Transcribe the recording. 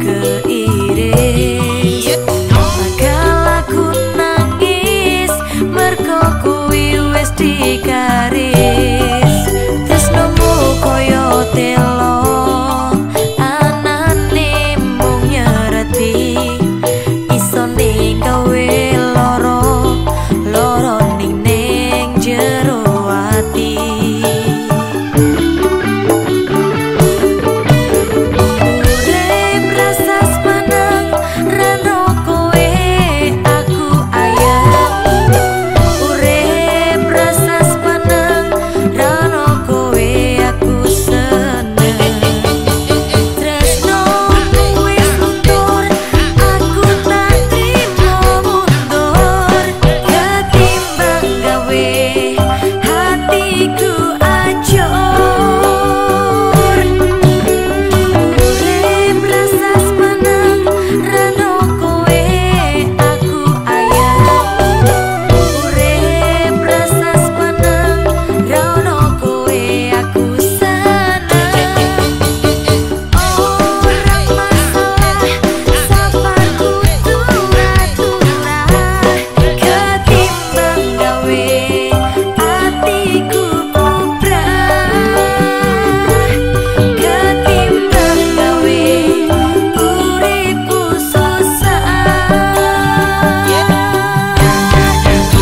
good.